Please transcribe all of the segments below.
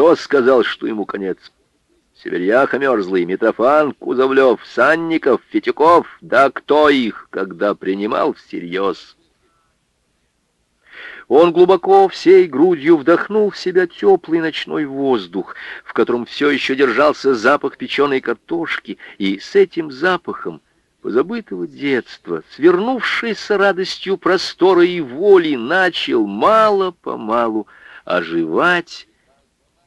Кто сказал, что ему конец? Северяха мерзлый, Митрофан, Кузовлев, Санников, Фетюков. Да кто их, когда принимал всерьез? Он глубоко всей грудью вдохнул в себя теплый ночной воздух, в котором все еще держался запах печеной картошки, и с этим запахом позабытого детства, свернувшийся радостью простора и воли, начал мало-помалу оживать,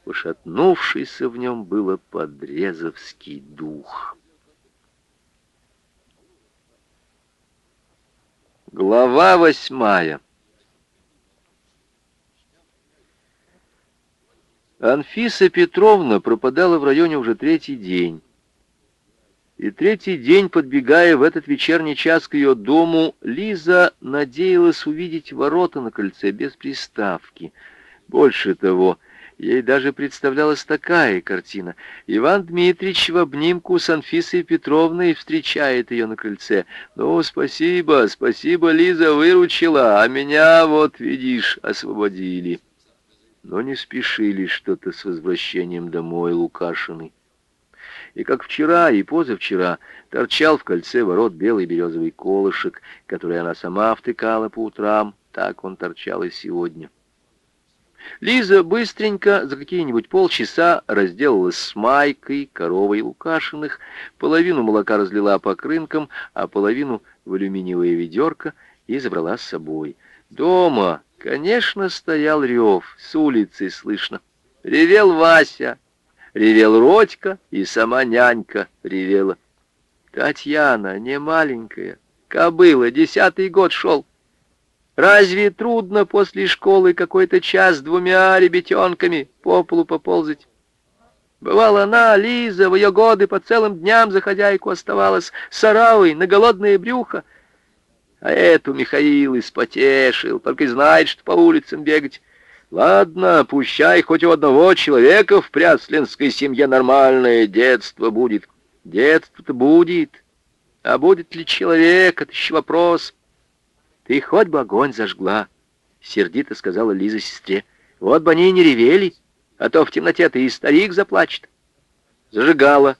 пошатнувшийся в нем было подрезовский дух. Глава восьмая Анфиса Петровна пропадала в районе уже третий день. И третий день, подбегая в этот вечерний час к ее дому, Лиза надеялась увидеть ворота на кольце без приставки. Больше того, ей даже представлялась такая картина. Иван Дмитриевич в обнимку с Анфисой Петровной встречает ее на крыльце. «Ну, спасибо, спасибо, Лиза выручила, а меня, вот, видишь, освободили» но не спешили что-то с возвращением домой Лукашины. И как вчера и позавчера торчал в кольце ворот белый березовый колышек, который она сама втыкала по утрам, так он торчал и сегодня. Лиза быстренько за какие-нибудь полчаса разделалась с Майкой, коровой Лукашиных, половину молока разлила по крынкам, а половину в алюминиевое ведерко и забрала с собой. Дома Конечно, стоял рев, с улицы слышно. Ревел Вася, ревел Родька, и сама нянька ревела. Татьяна, не маленькая, кобыла, десятый год шел. Разве трудно после школы какой-то час с двумя ребятенками по полу поползать? Бывала она, Лиза, в ее годы по целым дням за хозяйку оставалась, саравой на голодное брюхо, а эту Михаил испотешил, только и знает, что по улицам бегать. Ладно, пущай хоть у одного человека в пряслинской семье нормальное детство будет. Детство-то будет. А будет ли человек, это еще вопрос. Ты хоть бы огонь зажгла, сердито сказала Лиза сестре. Вот бы они и не ревели, а то в темноте-то и старик заплачет. Зажигала.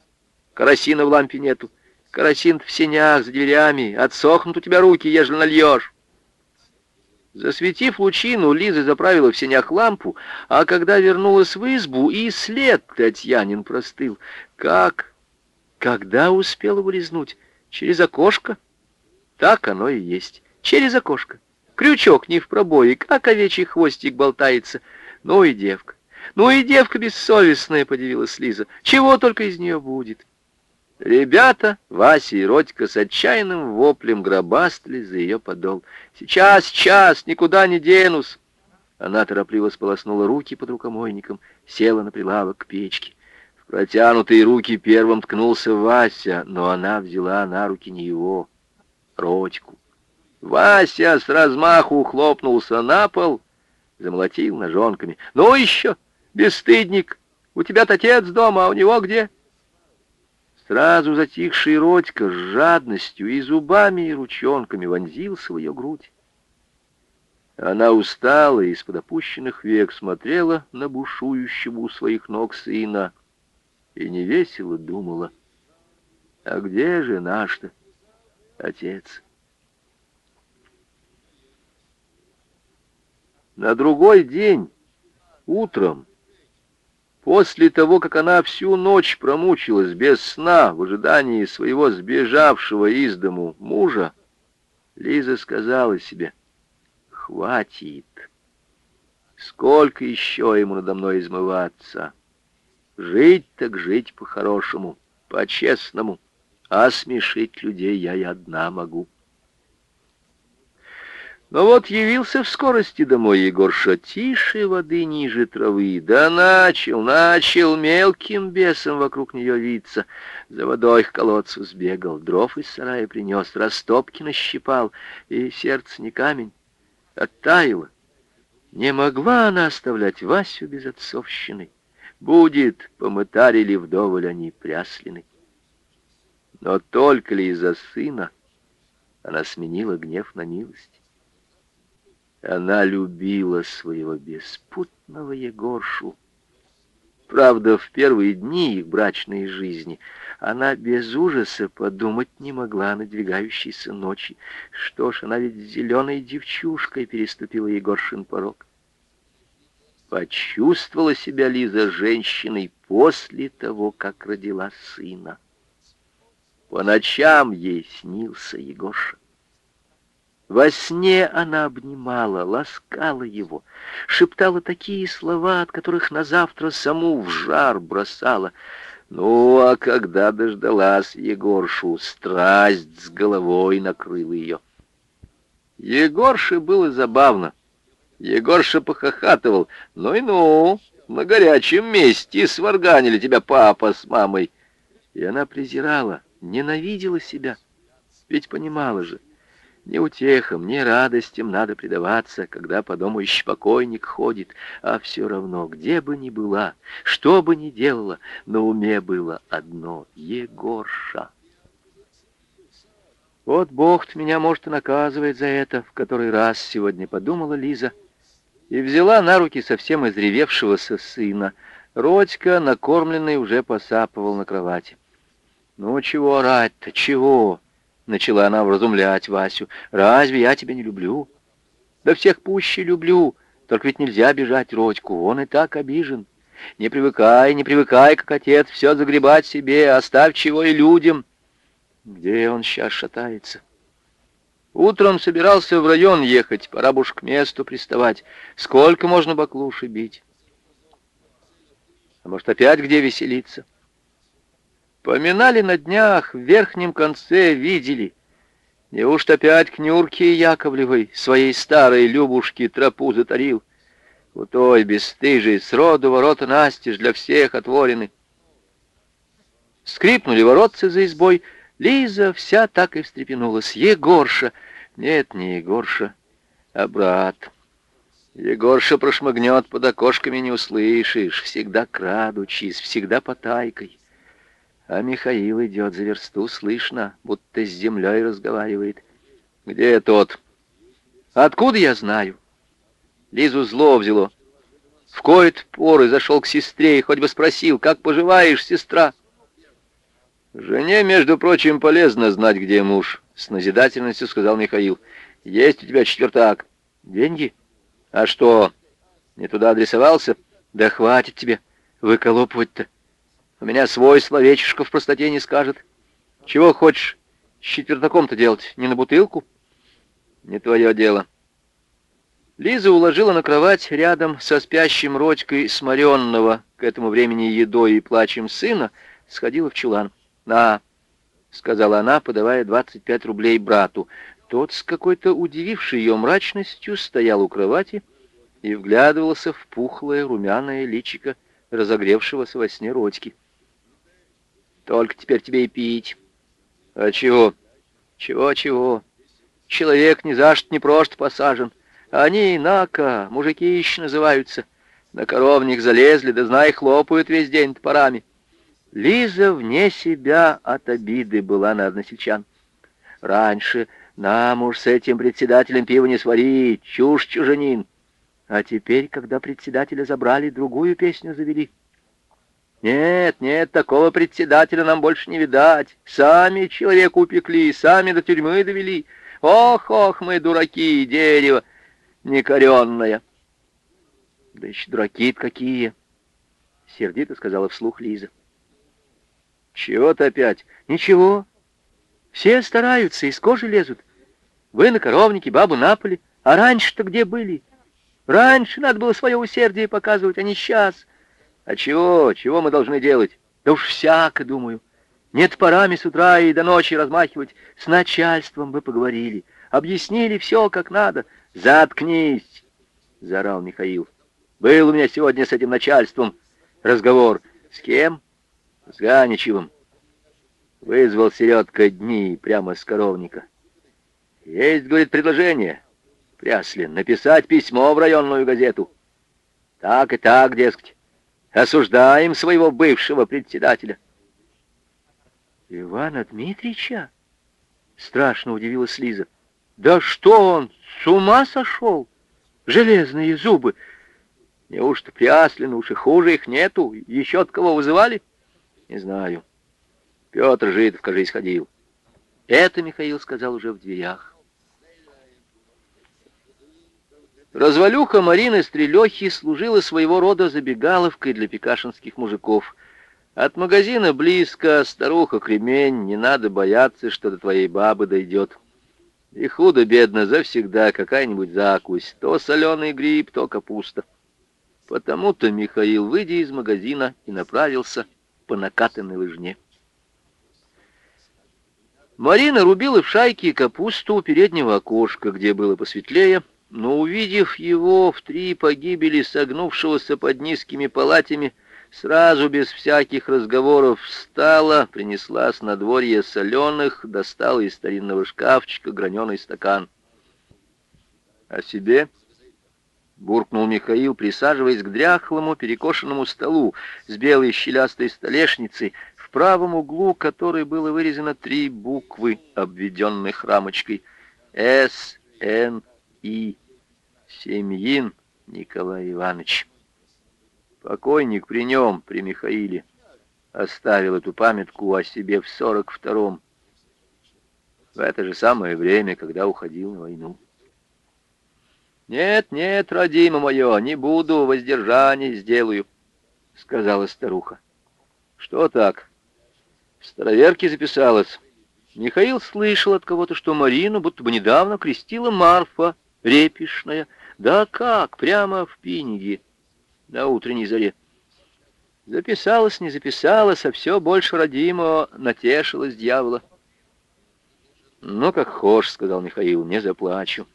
Карасина в лампе нету. Карасин в сенях, за дверями. Отсохнут у тебя руки, ежели нальешь. Засветив лучину, Лиза заправила в сенях лампу, а когда вернулась в избу, и след Татьянин простыл. Как? Когда успела вылезнуть? Через окошко? Так оно и есть. Через окошко. Крючок не в пробое, как овечий хвостик болтается. Ну и девка. Ну и девка бессовестная, подивилась Лиза. Чего только из нее будет. Ребята, Вася и Родька с отчаянным воплем гробастали за ее подол. «Сейчас, сейчас, никуда не денусь!» Она торопливо сполоснула руки под рукомойником, села на прилавок к печке. В протянутые руки первым ткнулся Вася, но она взяла на руки не его, Родьку. Вася с размаху хлопнулся на пол, замолотил ножонками. «Ну еще, бесстыдник, у тебя-то отец дома, а у него где?» Сразу затихший Родька с жадностью и зубами, и ручонками вонзился в ее грудь. Она устала и из-под опущенных век смотрела на бушующего у своих ног сына и невесело думала, а где же наш-то отец? На другой день, утром, После того, как она всю ночь промучилась без сна в ожидании своего сбежавшего из дому мужа, Лиза сказала себе, «Хватит! Сколько еще ему надо мной измываться? Жить так жить по-хорошему, по-честному, а смешить людей я и одна могу». Но вот явился в скорости домой Егорша тише воды ниже травы. Да начал, начал мелким бесом вокруг нее виться. За водой к колодцу сбегал, дров из сарая принес, растопки нащипал, и сердце не камень, оттаяло. Не могла она оставлять Васю без отцовщины. Будет, помытарили вдоволь они пряслины. Но только ли из-за сына она сменила гнев на милость? Она любила своего беспутного Егоршу Правда, в первые дни их брачной жизни она без ужаса подумать не могла о надвигающейся ночи. Что ж, она ведь зеленой девчушкой переступила Егоршин порог. Почувствовала себя Лиза женщиной после того, как родила сына. По ночам ей снился Егорша. Во сне она обнимала, ласкала его, шептала такие слова, от которых на завтра саму в жар бросала. Ну, а когда дождалась Егоршу, страсть с головой накрыла ее. Егорше было забавно. Егорша похохатывал. Ну и ну, на горячем месте сварганили тебя папа с мамой. И она презирала, ненавидела себя. Ведь понимала же, ни утехам, ни радостям надо предаваться, когда по дому еще покойник ходит, а все равно, где бы ни была, что бы ни делала, на уме было одно — Егорша. Вот Бог меня, может, и наказывает за это, в который раз сегодня подумала Лиза, и взяла на руки совсем изревевшегося сына. Родька, накормленный, уже посапывал на кровати. «Ну, чего орать-то, чего?» Начала она вразумлять Васю. «Разве я тебя не люблю?» «Да всех пуще люблю. Только ведь нельзя бежать Родьку. Он и так обижен. Не привыкай, не привыкай, как отец, все загребать себе. Оставь чего и людям». Где он сейчас шатается? Утром собирался в район ехать, пора бы уж к месту приставать. Сколько можно баклуши бить? А может, опять где веселиться? Поминали на днях, в верхнем конце видели. Неужто опять к Нюрке Яковлевой, своей старой Любушке, тропу затарил? У той бесстыжей сроду ворота настежь для всех отворены. Скрипнули воротцы за избой. Лиза вся так и встрепенулась. Егорша! Нет, не Егорша, а брат. Егорша прошмыгнет под окошками, не услышишь, всегда крадучись, всегда потайкой. А Михаил идет за версту, слышно, будто с землей разговаривает. Где тот? Откуда я знаю? Лизу зло взяло. В кои-то поры зашел к сестре и хоть бы спросил, как поживаешь, сестра? Жене, между прочим, полезно знать, где муж, с назидательностью сказал Михаил. Есть у тебя четвертак. Деньги? А что, не туда адресовался? Да хватит тебе выколопывать-то. У меня свой словечишко в простоте не скажет. Чего хочешь с четвертаком-то делать? Не на бутылку? Не твое дело. Лиза уложила на кровать рядом со спящим Родькой сморенного к этому времени едой и плачем сына, сходила в чулан. «На!» — сказала она, подавая 25 рублей брату. Тот, с какой-то удивившей ее мрачностью, стоял у кровати и вглядывался в пухлое румяное личико разогревшегося во сне Родьки. Только теперь тебе и пить. А чего? Чего-чего? Человек ни за что не просто посажен. Они, нака, мужики еще называются. На коровник залезли, да знай, хлопают весь день топорами. Лиза вне себя от обиды была на односельчан. Раньше нам уж с этим председателем пива не свари, чушь чужанин. А теперь, когда председателя забрали, другую песню завели — нет, нет, такого председателя нам больше не видать. Сами человека упекли, сами до тюрьмы довели. Ох, ох, мы дураки, дерево некоренное. Да еще дураки-то какие, сердито сказала вслух Лиза. Чего ты опять? Ничего. Все стараются, из кожи лезут. Вы на коровнике, бабу напали. А раньше-то где были? Раньше надо было свое усердие показывать, а не сейчас. А чего, чего мы должны делать? Да уж всяко, думаю. Нет парами с утра и до ночи размахивать. С начальством бы поговорили. Объяснили все как надо. Заткнись, заорал Михаил. Был у меня сегодня с этим начальством разговор. С кем? С Ганичевым. Вызвал Середка дни прямо с коровника. Есть, говорит, предложение. Пряслин, написать письмо в районную газету. Так и так, дескать. Осуждаем своего бывшего председателя. Ивана Дмитриевича? Страшно удивилась Лиза. Да что он, с ума сошел? Железные зубы. Неужто Пряслин уж и хуже их нету? Еще от кого вызывали? Не знаю. Петр Житов, кажись, ходил. Это Михаил сказал уже в дверях. Развалюха Марины Стрелехи служила своего рода забегаловкой для пекашинских мужиков. От магазина близко, старуха кремень, не надо бояться, что до твоей бабы дойдет. И худо-бедно завсегда какая-нибудь закусь, то соленый гриб, то капуста. Потому-то Михаил, выйдя из магазина, и направился по накатанной лыжне. Марина рубила в шайке капусту у переднего окошка, где было посветлее, но, увидев его в три погибели, согнувшегося под низкими палатями, сразу без всяких разговоров встала, принесла с надворья соленых, достала из старинного шкафчика граненый стакан. «О себе?» — буркнул Михаил, присаживаясь к дряхлому перекошенному столу с белой щелястой столешницей, в правом углу которой было вырезано три буквы, обведенных рамочкой. «С. Семьин Николай Иванович». Покойник при нем, при Михаиле, оставил эту памятку о себе в сорок втором, в это же самое время, когда уходил на войну. «Нет, нет, родима мое, не буду, воздержание сделаю», — сказала старуха. «Что так?» В староверке записалась. Михаил слышал от кого-то, что Марину будто бы недавно крестила Марфа Репишная. Да как, прямо в Пиниге на утренней заре. Записалась, не записалась, а все больше родимого натешилась дьявола. «Ну, как хошь», — сказал Михаил, — «не заплачу».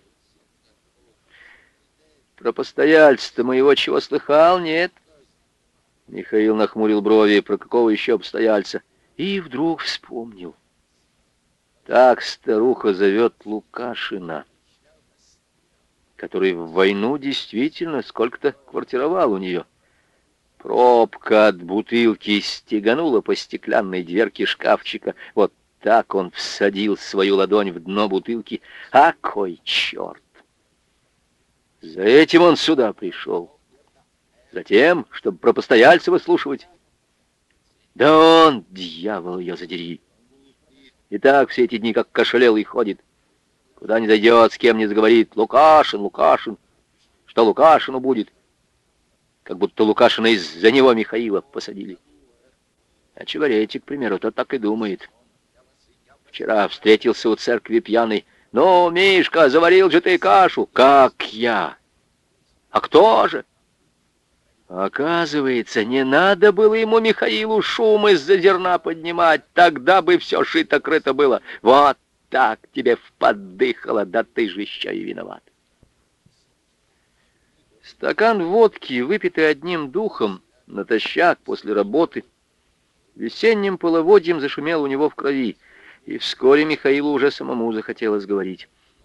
«Про постояльца-то моего чего слыхал, нет?» Михаил нахмурил брови, про какого еще обстояльца, и вдруг вспомнил. Так старуха зовет Лукашина который в войну действительно сколько-то квартировал у нее. Пробка от бутылки стеганула по стеклянной дверке шкафчика. Вот так он всадил свою ладонь в дно бутылки. А кой черт! За этим он сюда пришел. Затем, чтобы про постояльца выслушивать. Да он, дьявол ее задери! И так все эти дни как кошелелый ходит. Куда не зайдет, с кем не заговорит. Лукашин, Лукашин. Что Лукашину будет? Как будто Лукашина из-за него Михаила посадили. А Чеваретик, к примеру, тот так и думает. Вчера встретился у церкви пьяный. «Ну, Мишка, заварил же ты кашу!» «Как я?» «А кто же?» Оказывается, не надо было ему Михаилу шум из-за зерна поднимать, тогда бы все шито-крыто было. Вот так тебе вподыхало, да ты же еще и виноват. Стакан водки, выпитый одним духом, натощак после работы, весенним половодьем зашумел у него в крови, и вскоре Михаилу уже самому захотелось говорить.